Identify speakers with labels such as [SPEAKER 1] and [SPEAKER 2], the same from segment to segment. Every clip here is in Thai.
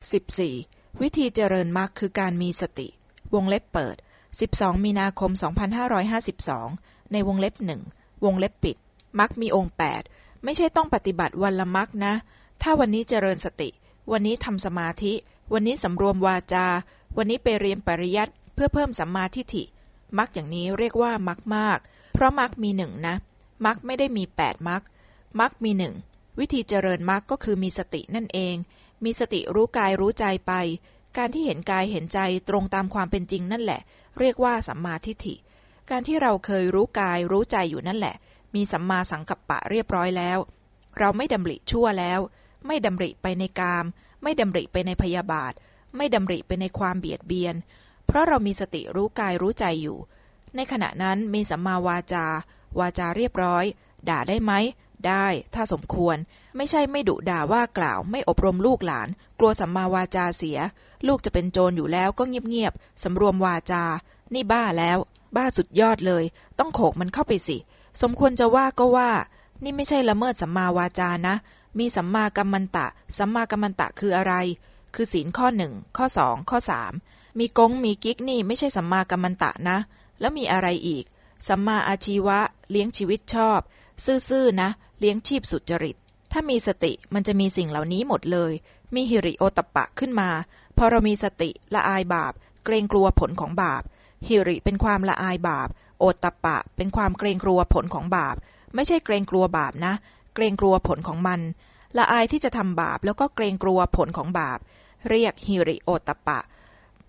[SPEAKER 1] 14. วิธีเจริญมรรคคือการมีสติ วงเล็บเปิด12มีนาคม2552ในวงเล็บหนึ่งวงเล็บปิดมรรคมีองค์8ไม่ใช่ต้องปฏิบัติวันละมรรคนะ ถ้าวันนี้เจริญสติ วันนี้ทำสมาธิ วันนี้สำรวมวาจา วันนี้ไปเรียนปริยัติเพื่อเพิ่มสัมมาทิฏฐิมรรคอย่างนี้เรียกว่ามรรคมาก เพราะมรรคมีหนึ่งนะมรรคไม่ได้มี8มรรคมรรคมีหนึ่งวิธีเจริญมรรคก็คือมีสตินั่นเอง มีสติรู้กายรู้ใจไป การที่เห็นกายเห็นใจตรงตามความเป็นจริงนั่นแหละ เรียกว่าสัมมาทิฏฐิ การที่เราเคยรู้กายรู้ใจอยู่นั่นแหละ มีสัมมาสังกัปปะเรียบร้อยแล้ว เราไม่ดำริชั่วแล้ว ไม่ดำริไปในกาม ไม่ดำริไปในพยาบาท ไม่ดำริไปในความเบียดเบียน เพราะเรามีสติรู้กายรู้ใจอยู่ ในขณะนั้นมีสัมมาวาจา วาจาเรียบร้อย ด่าได้ไหม ได้ ถ้าสมควร ไม่ใช่ไม่ดุด่าว่ากล่าว ไม่อบรมลูกหลาน กลัวสัมมาวาจาเสีย ลูกจะเป็นโจรอยู่แล้วก็เงียบๆสำรวมวาจา นี่บ้าแล้ว บ้าสุดยอดเลย ต้องโขกมันเข้าไปสิ สมควรจะว่าก็ว่า นี่ไม่ใช่ละเมิดสัมมาวาจานะ มีสัมมากัมมันตะ สัมมากัมมันตะคืออะไร คือศีลข้อหนึ่งข้อสองข้อสามมีกงมีกิ๊กนี่ไม่ใช่สัมมากัมมันตะนะ แล้วมีอะไรอีก สัมมาอาชีวะ เลี้ยงชีวิตชอบ ซื่อๆนะ เลี้ยงชีพสุจริต ถ้ามีสติมันจะมีสิ่งเหล่านี้หมดเลย มีหิริโอตปปะขึ้นมา พอเรามีสติละอายบาป เกรงกลัวผลของบาป หิริเป็นความละอายบาป โอตปปะ เป็นความเกรงกลัวผลของบาป ไม่ใช่เกรงกลัวบาปนะ เกรงกลัวผลของมัน ละอายที่จะทำบาปแล้วก็เกรงกลัวผลของบาป เรียกหิริโอตตปะ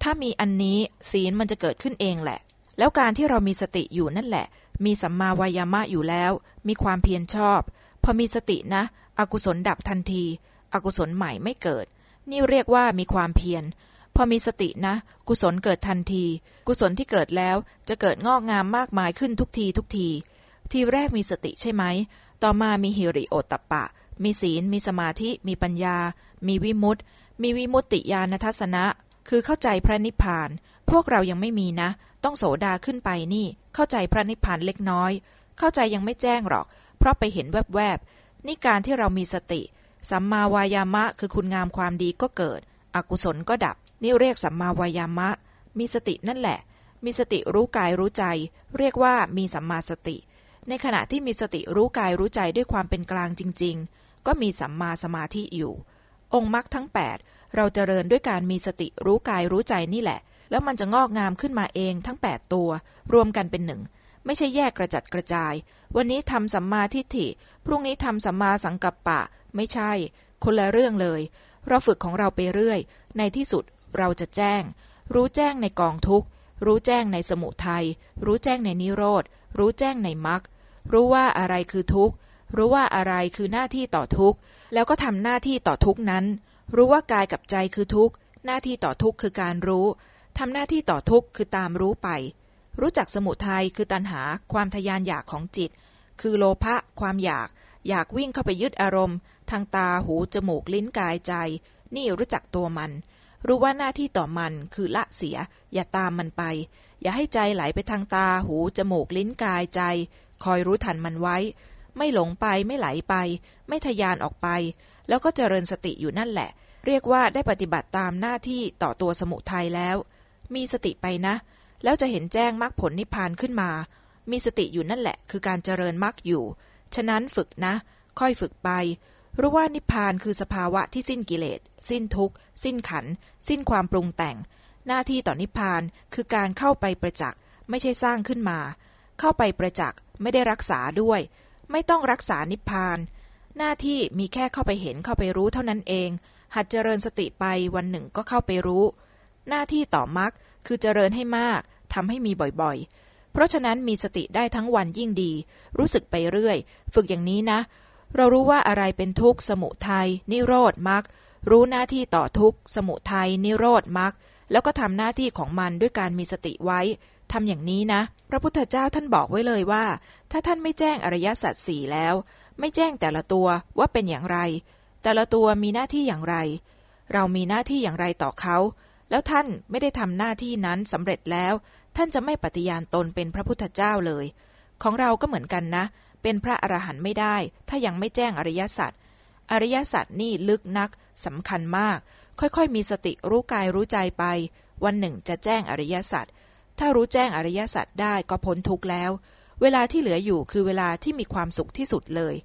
[SPEAKER 1] ถ้ามีอันนี้ศีลมันจะเกิดขึ้นเองแหละ แล้วการที่เรามีสติอยู่นั่นแหละมีสัมมาวายามะอยู่แล้ว มีความเพียรชอบ พอมีสตินะ อกุศลดับทันที อกุศลใหม่ไม่เกิด นี่เรียกว่ามีความเพียร พอมีสตินะ กุศลเกิดทันที กุศลที่เกิดแล้วจะเกิดงอกงามมากมายขึ้นทุกทีทุกที ทีแรกมีสติใช่ไหม ต่อมามีหิริโอตตปปะ มีศีล มีสมาธิ มีปัญญา มีวิมุตติ มีวิมุตติญาณทัศนะ คือเข้าใจพระนิพพาน พวกเรายังไม่มีนะ ต้องโสดาขึ้นไปนี่ เข้าใจพระนิพพานเล็กน้อย เข้าใจยังไม่แจ้งหรอก เพราะไปเห็นแวบๆนี่การที่เรามีสติ สัมมาวายามะคือคุณงามความดีก็เกิด อกุศลก็ดับ นี่เรียกสัมมาวายามะ มีสตินั่นแหละ มีสติรู้กายรู้ใจ เรียกว่ามีสัมมาสติ ในขณะที่มีสติรู้กายรู้ใจด้วยความเป็นกลางจริง ๆ ก็มีสัมมาสมาธิอยู่ องค์มรรคทั้ง 8 เราเจริญด้วยการมีสติรู้กายรู้ใจนี่แหละ แล้วมันจะงอกงามขึ้นมาเองทั้ง 8 ตัว รวมกันเป็นหนึ่ง ไม่ใช่แยกกระจัดกระจาย วันนี้ทำสัมมาทิฏฐิ พรุ่งนี้ทำสัมมาสังกัปปะ ไม่ใช่ คนละเรื่องเลย เราฝึกของเราไปเรื่อย ในที่สุดเราจะแจ้ง รู้แจ้งในกองทุกข์ รู้แจ้งในสมุทัย รู้แจ้งในนิโรธ รู้แจ้งในมรรค รู้ว่าอะไรคือทุกข์ รู้ว่าอะไรคือหน้าที่ต่อทุกข์ แล้วก็ทำหน้าที่ต่อทุกข์นั้น รู้ว่ากายกับใจคือทุกข์ หน้าที่ต่อทุกข์คือการรู้ทำหน้าที่ต่อทุกข์คือตามรู้ไป รู้จักสมุทัยคือตัณหาความทยานอยากของจิต คือโลภะความอยาก อยากวิ่งเข้าไปยึดอารมณ์ ทางตาหูจมูกลิ้นกายใจ นี่รู้จักตัวมัน รู้ว่าหน้าที่ต่อมันคือละเสีย อย่าตามมันไป อย่าให้ใจไหลไปทางตาหูจมูกลิ้นกายใจ คอยรู้ทันมันไว้ ไม่หลงไปไม่ไหลไป ไม่ทยานออกไป แล้วก็เจริญสติอยู่นั่นแหละ เรียกว่าได้ปฏิบัติตามหน้าที่ต่อตัวสมุทัยแล้ว มีสติไปนะ แล้วจะเห็นแจ้งมรรคผลนิพพานขึ้นมา มีสติอยู่นั่นแหละ คือการเจริญมรรคอยู่ ฉะนั้นฝึกนะ ค่อยฝึกไป รู้ว่านิพพานคือสภาวะที่สิ้นกิเลส สิ้นทุกข์ สิ้นขันธ์สิ้นความปรุงแต่ง หน้าที่ต่อนิพพานคือการเข้าไปประจักษ์ ไม่ใช่สร้างขึ้นมา เข้าไปประจักษ์ ไม่ได้รักษาด้วย ไม่ต้องรักษานิพพาน หน้าที่มีแค่เข้าไปเห็น เข้าไปรู้เท่านั้นเอง หัดเจริญสติไป วันหนึ่งก็เข้าไปรู้ หน้าที่ต่อมรรคคือเจริญให้มาก ทำให้มีบ่อยๆ เพราะฉะนั้นมีสติได้ทั้งวันยิ่งดี รู้สึกไปเรื่อย ฝึกอย่างนี้นะ เรารู้ว่าอะไรเป็นทุกข์สมุทัยนิโรธมรรครู้หน้าที่ต่อทุกข์สมุทัยนิโรธมรรคแล้วก็ทำหน้าที่ของมันด้วยการมีสติไว้ทำอย่างนี้นะ พระพุทธเจ้าท่านบอกไว้เลยว่า ถ้าท่านไม่แจ้งอริยสัจสี่แล้ว ไม่แจ้งแต่ละตัวว่าเป็นอย่างไร แต่ละตัวมีหน้าที่อย่างไร เรามีหน้าที่อย่างไรต่อเขา แล้วท่านไม่ได้ทำหน้าที่นั้นสำเร็จแล้ว ท่านจะไม่ปฏิญาณตนเป็นพระพุทธเจ้าเลย ของเราก็เหมือนกันนะ เป็นพระอรหันต์ไม่ได้ ถ้ายังไม่แจ้งอริยสัจอริยสัจนี่ลึกนักสำคัญมาก ค่อยๆ มีสติรู้กายรู้ใจไป วันหนึ่งจะแจ้งอริยสัจถ้ารู้แจ้งอริยสัจได้ก็พ้นทุกข์แล้ว เวลาที่เหลืออยู่คือเวลาที่มีความสุขที่สุดเลย